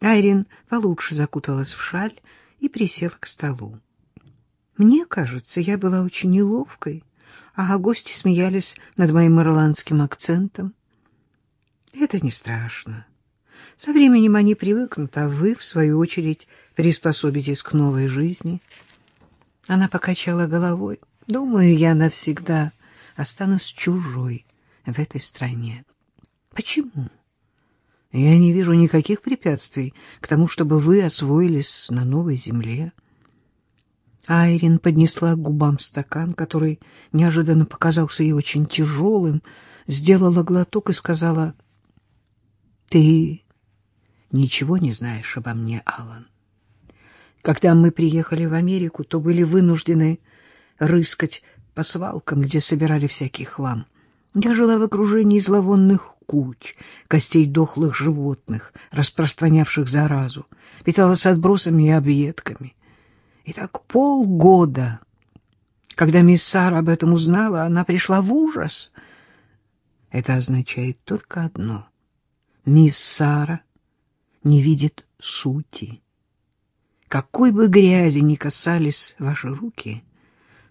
Айрин получше закуталась в шаль и присела к столу. Мне кажется, я была очень неловкой, а гости смеялись над моим ирландским акцентом. Это не страшно. Со временем они привыкнут, а вы, в свою очередь, приспособитесь к новой жизни. Она покачала головой. Думаю, я навсегда останусь чужой в этой стране. Почему? Я не вижу никаких препятствий к тому, чтобы вы освоились на новой земле. Айрин поднесла к губам стакан, который неожиданно показался ей очень тяжелым, сделала глоток и сказала, «Ты ничего не знаешь обо мне, Алан. Когда мы приехали в Америку, то были вынуждены рыскать по свалкам, где собирали всякий хлам. Я жила в окружении зловонных куч, костей дохлых животных, распространявших заразу, питалась отбросами и объедками. И так полгода. Когда мисс Сара об этом узнала, она пришла в ужас. Это означает только одно. Мисс Сара не видит сути. Какой бы грязи ни касались ваши руки,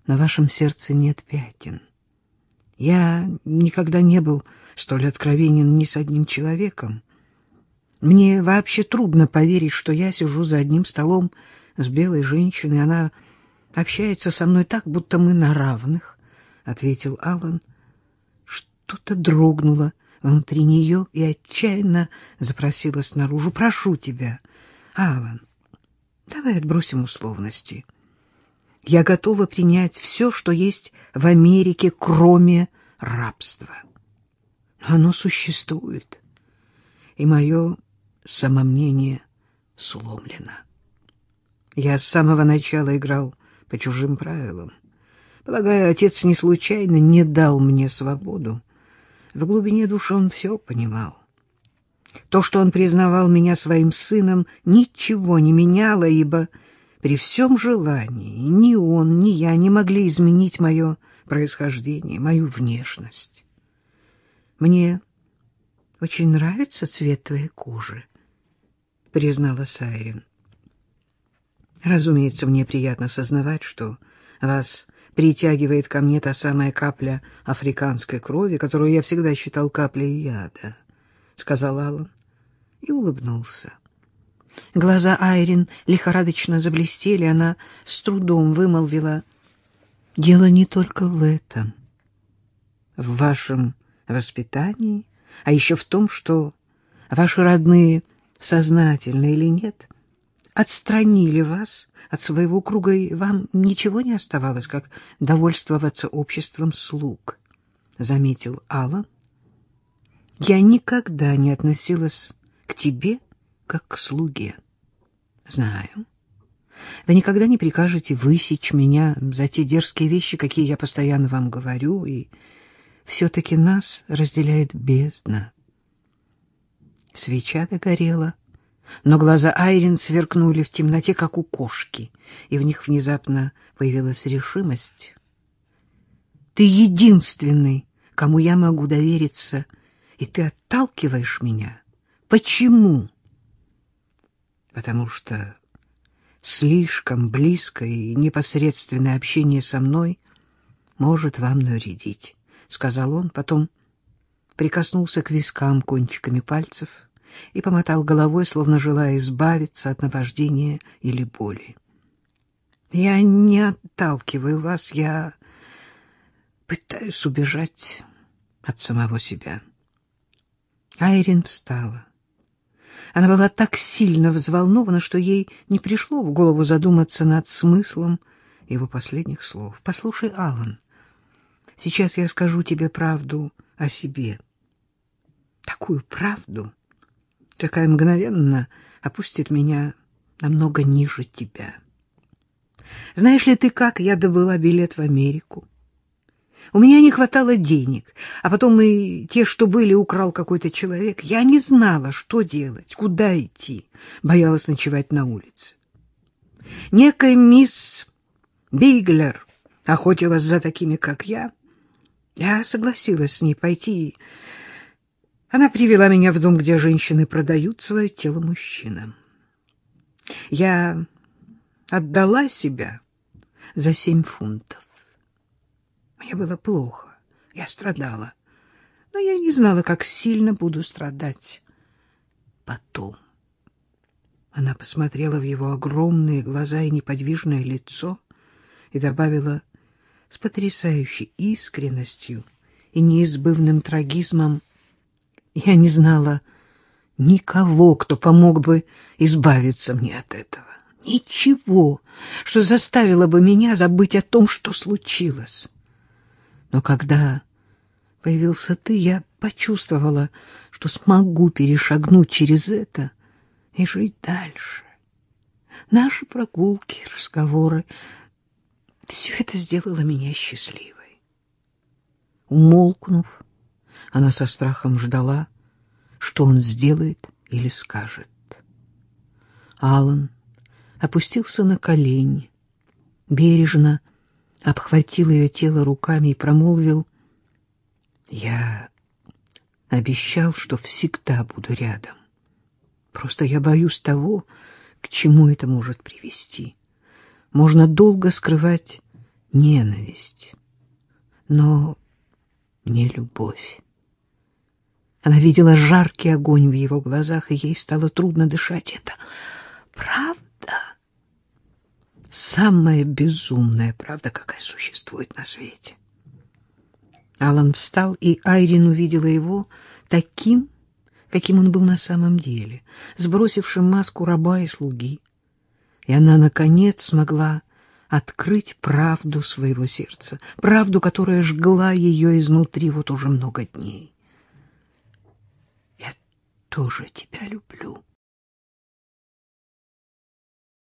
на вашем сердце нет пятен. Я никогда не был столь откровенен ни с одним человеком. Мне вообще трудно поверить, что я сижу за одним столом с белой женщиной. Она общается со мной так, будто мы на равных, — ответил Аллан. Что-то дрогнуло внутри нее и отчаянно запросилось наружу. — Прошу тебя, Аллан, давай отбросим условности. Я готова принять все, что есть в Америке, кроме рабства. Оно существует, и мое самомнение сломлено. Я с самого начала играл по чужим правилам. Полагаю, отец не случайно не дал мне свободу. В глубине души он все понимал. То, что он признавал меня своим сыном, ничего не меняло, ибо при всем желании ни он, ни я не могли изменить мое происхождение, мою внешность. Мне очень нравится цвет твоей кожи, признала Сайрин. Разумеется, мне приятно сознавать, что вас притягивает ко мне та самая капля африканской крови, которую я всегда считал каплей яда, — сказал Аллан и улыбнулся. Глаза Айрин лихорадочно заблестели, она с трудом вымолвила. — Дело не только в этом. В вашем воспитании, а еще в том, что ваши родные, сознательно или нет, отстранили вас от своего круга, и вам ничего не оставалось, как довольствоваться обществом слуг, — заметил Алла. — Я никогда не относилась к тебе, как к слуге. — Знаю. Вы никогда не прикажете высечь меня за те дерзкие вещи, какие я постоянно вам говорю, и все-таки нас разделяет бездна. Свеча догорела, но глаза Айрин сверкнули в темноте, как у кошки, и в них внезапно появилась решимость. «Ты единственный, кому я могу довериться, и ты отталкиваешь меня. Почему?» «Потому что слишком близкое и непосредственное общение со мной может вам навредить», — сказал он, потом прикоснулся к вискам кончиками пальцев — и помотал головой, словно желая избавиться от наваждения или боли. «Я не отталкиваю вас, я пытаюсь убежать от самого себя». Айрин встала. Она была так сильно взволнована, что ей не пришло в голову задуматься над смыслом его последних слов. «Послушай, Алан, сейчас я скажу тебе правду о себе. Такую правду, такая мгновенно опустит меня намного ниже тебя. Знаешь ли ты, как я добыла билет в Америку? У меня не хватало денег, а потом и те, что были, украл какой-то человек. Я не знала, что делать, куда идти, боялась ночевать на улице. Некая мисс Биглер охотилась за такими, как я. Я согласилась с ней пойти Она привела меня в дом, где женщины продают свое тело мужчинам. Я отдала себя за семь фунтов. Мне было плохо, я страдала, но я не знала, как сильно буду страдать потом. Она посмотрела в его огромные глаза и неподвижное лицо и добавила с потрясающей искренностью и неизбывным трагизмом — я не знала никого, кто помог бы избавиться мне от этого. Ничего, что заставило бы меня забыть о том, что случилось. Но когда появился ты, я почувствовала, что смогу перешагнуть через это и жить дальше. Наши прогулки, разговоры — все это сделало меня счастливой. Умолкнув, она со страхом ждала, что он сделает или скажет. Алан опустился на колени, бережно обхватил ее тело руками и промолвил, «Я обещал, что всегда буду рядом. Просто я боюсь того, к чему это может привести. Можно долго скрывать ненависть, но не любовь. Она видела жаркий огонь в его глазах, и ей стало трудно дышать. Это правда? Самая безумная правда, какая существует на свете. Алан встал, и Айрин увидела его таким, каким он был на самом деле, сбросившим маску раба и слуги. И она, наконец, смогла открыть правду своего сердца, правду, которая жгла ее изнутри вот уже много дней тоже тебя люблю.